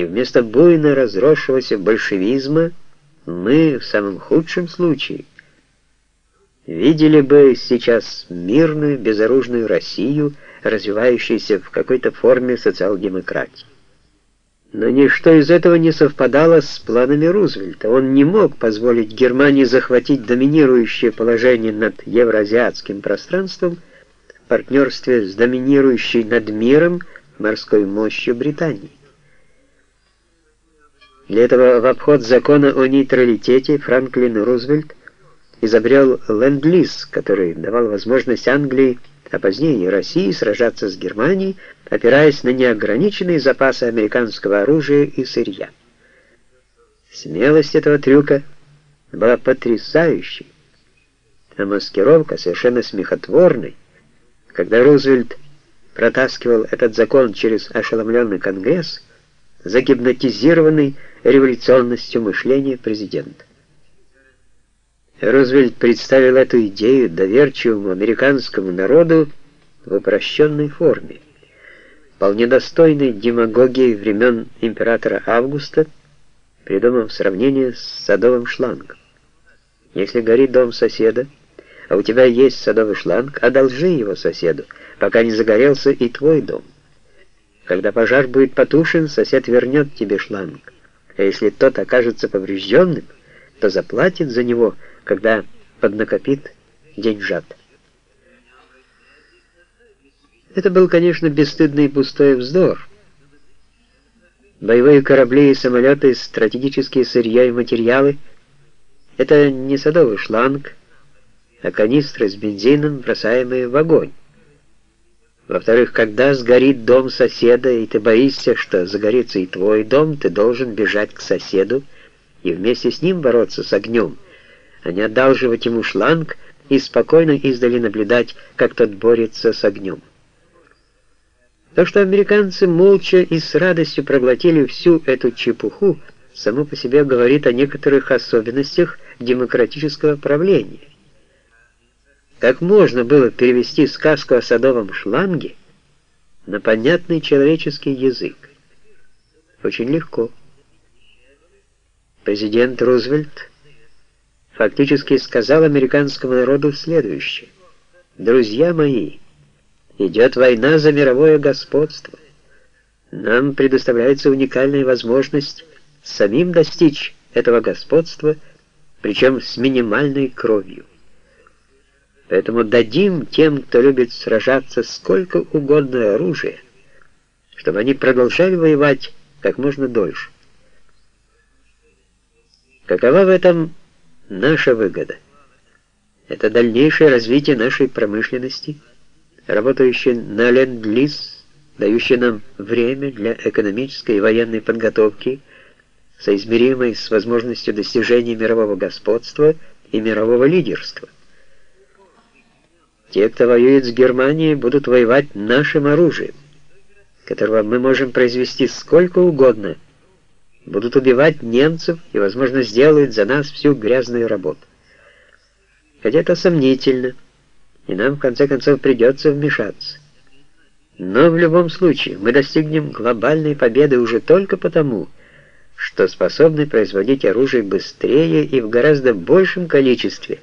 И вместо буйно разросшегося большевизма мы, в самом худшем случае, видели бы сейчас мирную, безоружную Россию, развивающуюся в какой-то форме социал-демократии. Но ничто из этого не совпадало с планами Рузвельта. Он не мог позволить Германии захватить доминирующее положение над евроазиатским пространством в партнерстве с доминирующей над миром морской мощью Британии. Для этого в обход закона о нейтралитете Франклин Рузвельт изобрел ленд-лиз, который давал возможность Англии, а позднее и России сражаться с Германией, опираясь на неограниченные запасы американского оружия и сырья. Смелость этого трюка была потрясающей, а маскировка совершенно смехотворной, когда Рузвельт протаскивал этот закон через ошеломленный Конгресс, загипнотизированный революционностью мышления президента. Рузвельт представил эту идею доверчивому американскому народу в упрощенной форме, вполне достойной демагогии времен императора Августа, придумав сравнение с садовым шлангом. Если горит дом соседа, а у тебя есть садовый шланг, одолжи его соседу, пока не загорелся и твой дом. Когда пожар будет потушен, сосед вернет тебе шланг, а если тот окажется поврежденным, то заплатит за него – когда поднакопит деньжат. Это был, конечно, бесстыдный и пустой вздор. Боевые корабли и самолеты, стратегические сырья и материалы — это не садовый шланг, а канистры с бензином, бросаемые в огонь. Во-вторых, когда сгорит дом соседа, и ты боишься, что загорится и твой дом, ты должен бежать к соседу и вместе с ним бороться с огнем — а не одалживать ему шланг и спокойно издали наблюдать, как тот борется с огнем. То, что американцы молча и с радостью проглотили всю эту чепуху, само по себе говорит о некоторых особенностях демократического правления. Как можно было перевести сказку о садовом шланге на понятный человеческий язык? Очень легко. Президент Рузвельт фактически сказал американскому народу следующее. «Друзья мои, идет война за мировое господство. Нам предоставляется уникальная возможность самим достичь этого господства, причем с минимальной кровью. Поэтому дадим тем, кто любит сражаться, сколько угодно оружия, чтобы они продолжали воевать как можно дольше. Какова в этом наша выгода. Это дальнейшее развитие нашей промышленности, работающей на ленд-лиз, дающее нам время для экономической и военной подготовки, соизмеримой с возможностью достижения мирового господства и мирового лидерства. Те, кто воюет с Германией, будут воевать нашим оружием, которого мы можем произвести сколько угодно – будут убивать немцев и, возможно, сделают за нас всю грязную работу. Хотя это сомнительно, и нам, в конце концов, придется вмешаться. Но в любом случае мы достигнем глобальной победы уже только потому, что способны производить оружие быстрее и в гораздо большем количестве,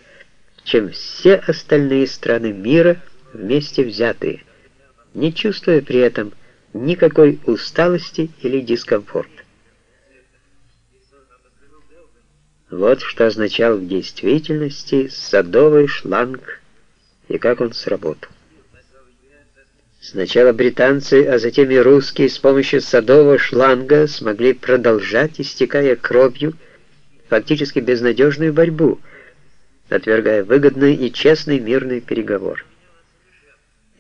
чем все остальные страны мира вместе взятые, не чувствуя при этом никакой усталости или дискомфорта. Вот что означал в действительности садовый шланг и как он сработал. Сначала британцы, а затем и русские с помощью садового шланга смогли продолжать, истекая кровью, фактически безнадежную борьбу, отвергая выгодный и честный мирный переговор.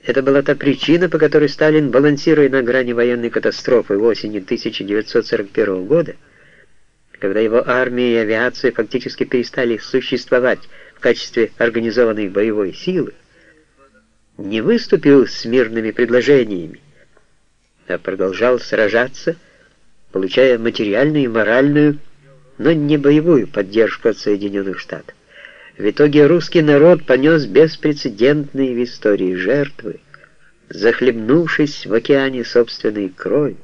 Это была та причина, по которой Сталин, балансируя на грани военной катастрофы осенью 1941 года, когда его армия и авиация фактически перестали существовать в качестве организованной боевой силы, не выступил с мирными предложениями, а продолжал сражаться, получая материальную и моральную, но не боевую поддержку от Соединенных Штатов. В итоге русский народ понес беспрецедентные в истории жертвы, захлебнувшись в океане собственной крови.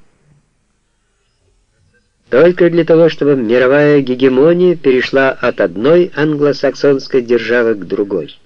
только для того, чтобы мировая гегемония перешла от одной англосаксонской державы к другой.